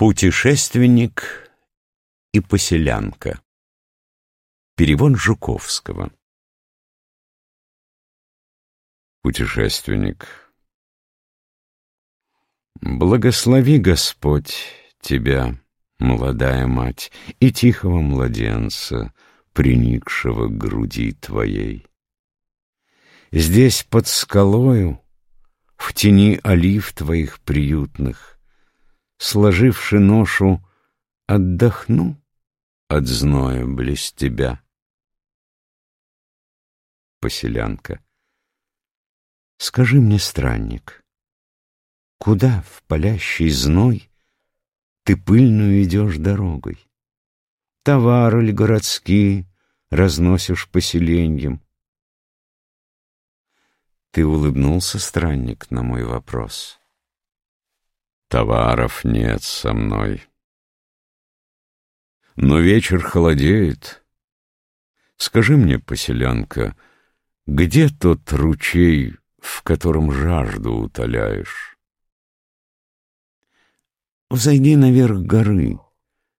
Путешественник и поселянка. Перевод Жуковского. Путешественник. Благослови Господь тебя, молодая мать, и тихого младенца, приникшего к груди твоей. Здесь под скалою, в тени олив твоих приютных, сложивши ношу, отдохну от зноя близ тебя. Поселянка. Скажи мне, странник, куда в палящий зной ты пыльную идешь дорогой? Товары ли городские разносишь поселеньем? Ты улыбнулся, странник, на мой вопрос. Товаров нет со мной. Но вечер холодеет. Скажи мне, поселянка, где тот ручей, в котором жажду утоляешь? Взойди наверх горы,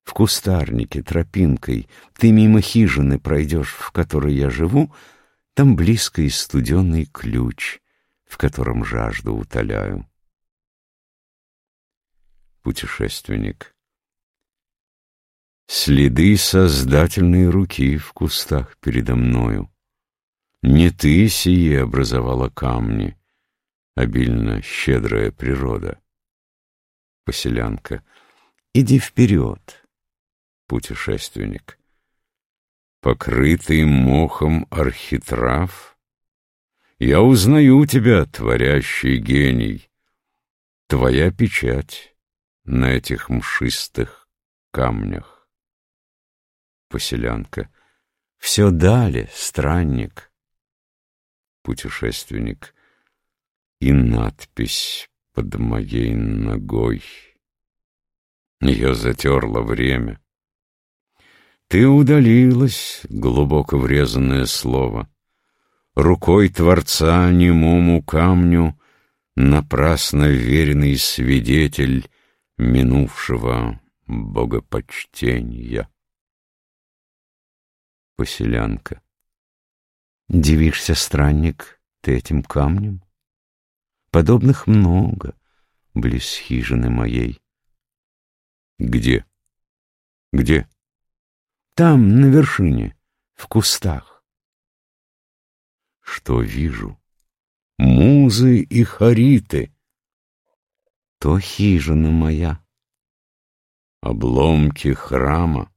в кустарнике, тропинкой, ты мимо хижины пройдешь, в которой я живу, там близко и студеный ключ, в котором жажду утоляю путешественник. Следы создательной руки в кустах передо мною. Не ты сие образовала камни, обильно щедрая природа. Поселянка. Иди вперед, путешественник. Покрытый мохом архитрав, Я узнаю тебя, творящий гений. Твоя печать на этих мшистых камнях. Поселянка. Все дали, странник. Путешественник. И надпись под моей ногой. Ее затерло время. Ты удалилась, глубоко врезанное слово. Рукой Творца немому камню Напрасно веренный свидетель минувшего богопочтения. Поселянка. Дивишься, странник, ты этим камнем? Подобных много близ хижины моей. Где? Где? Там, на вершине, в кустах. Что вижу? Музы и хариты, то хижина моя. Обломки храма.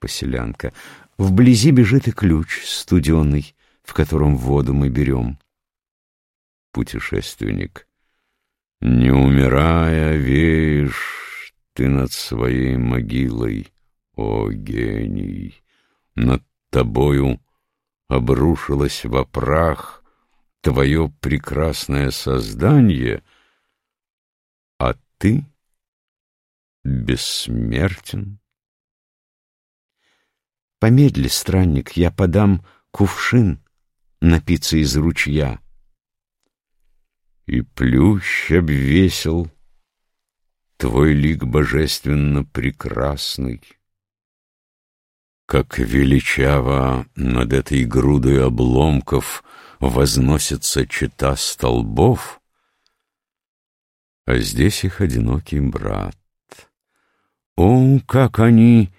Поселянка. Вблизи бежит и ключ студеный, в котором воду мы берем. Путешественник. Не умирая, веешь ты над своей могилой, о гений. Над тобою обрушилось во прах твое прекрасное создание — ты бессмертен. Помедли, странник, я подам кувшин напиться из ручья. И плющ обвесил твой лик божественно прекрасный. Как величаво над этой грудой обломков возносится чита столбов — а здесь их одинокий брат. О, как они,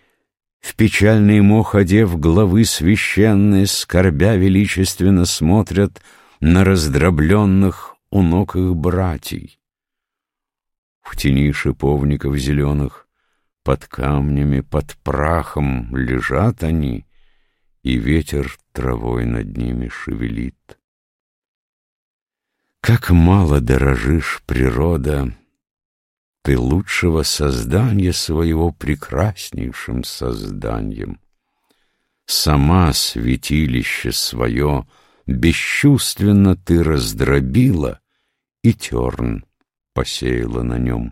в печальный мох одев главы священные, скорбя величественно смотрят на раздробленных у ног их братьей. В тени шиповников зеленых, под камнями, под прахом лежат они, и ветер травой над ними шевелит. Как мало дорожишь, природа, Ты лучшего создания своего прекраснейшим созданием. Сама святилище свое Бесчувственно ты раздробила И терн посеяла на нем.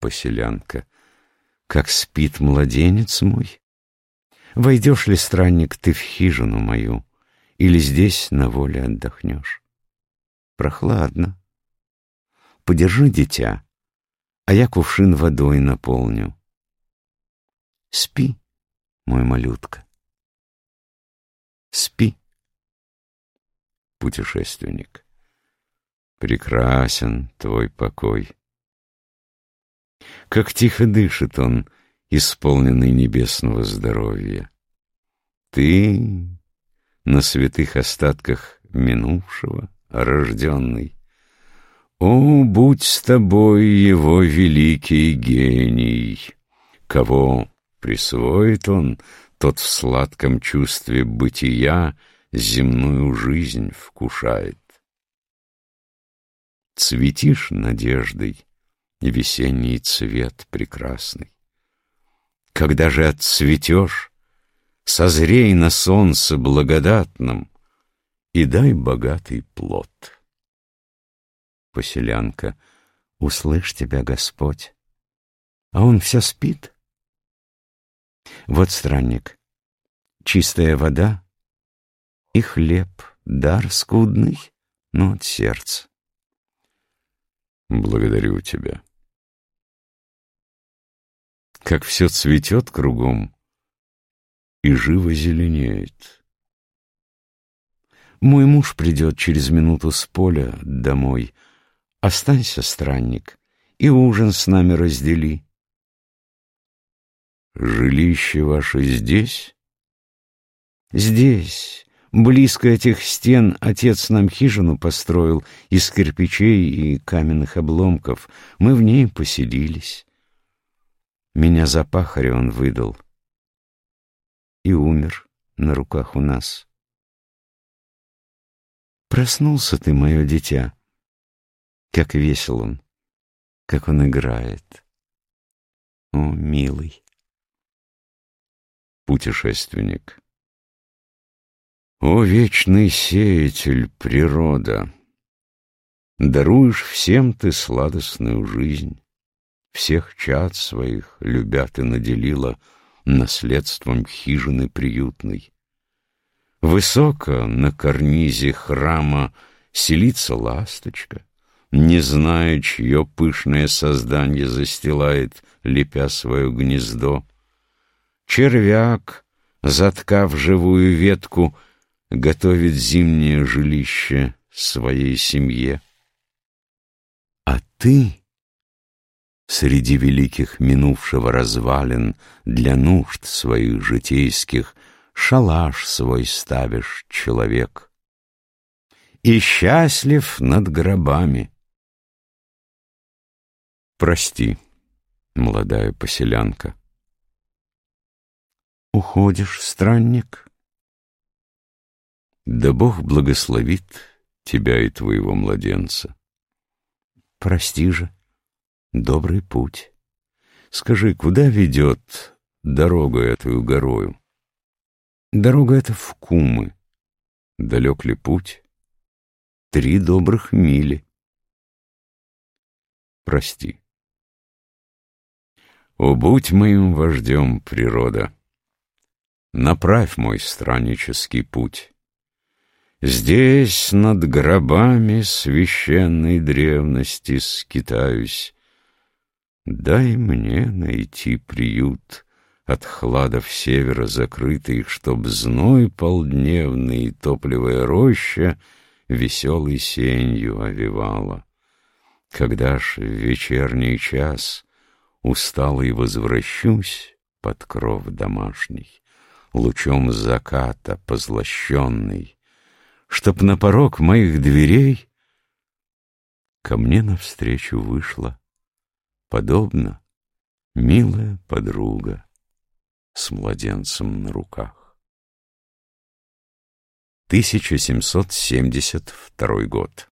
Поселянка. Как спит младенец мой? Войдешь ли, странник, ты в хижину мою? Или здесь на воле отдохнешь? Прохладно. подержи дитя, а я кувшин водой наполню. Спи, мой малютка. Спи. Путешественник. Прекрасен твой покой. Как тихо дышит он, исполненный небесного здоровья. Ты на святых остатках минувшего, рожденный. О, будь с тобой его великий гений! Кого присвоит он, тот в сладком чувстве бытия земную жизнь вкушает. Цветишь надеждой, весенний цвет прекрасный. Когда же отцветешь, созрей на солнце благодатном и дай богатый плод. Поселянка, услышь тебя, Господь, а он все спит. Вот странник, чистая вода и хлеб, дар скудный, но от сердца. Благодарю тебя. Как все цветет кругом и живо зеленеет. Мой муж придет через минуту с поля домой. Останься, странник, и ужин с нами раздели. Жилище ваше здесь? Здесь, близко этих стен, отец нам хижину построил из кирпичей и каменных обломков. Мы в ней поселились. Меня за пахаря он выдал и умер на руках у нас. Проснулся ты, мое дитя. Как весел он, как он играет. О, милый путешественник. О, вечный сеятель природа! Даруешь всем ты сладостную жизнь, Всех чад своих любя ты наделила Наследством хижины приютной. Высоко на карнизе храма Селится ласточка, Не зная, чье пышное создание Застилает, лепя свое гнездо. Червяк, заткав живую ветку, Готовит зимнее жилище своей семье. А ты среди великих минувшего развалин Для нужд своих житейских Шалаш свой ставишь, человек, И счастлив над гробами. Прости, молодая поселянка, Уходишь, странник? Да Бог благословит тебя и твоего младенца. Прости же, добрый путь. Скажи, куда ведет дорога эту горою? Дорога эта в Кумы. Далек ли путь? Три добрых мили. Прости. О, будь моим вождем, природа! Направь мой страннический путь. Здесь над гробами священной древности скитаюсь. Дай мне найти приют от хладов севера закрытый, Чтоб зной полдневный, топливая роща, Веселой сенью овивала. Когда ж в вечерний час усталый возвращусь под кров домашний, лучом заката позлощенный, Чтоб на порог моих дверей ко мне навстречу вышла, подобно, милая подруга с младенцем на руках. 1772 год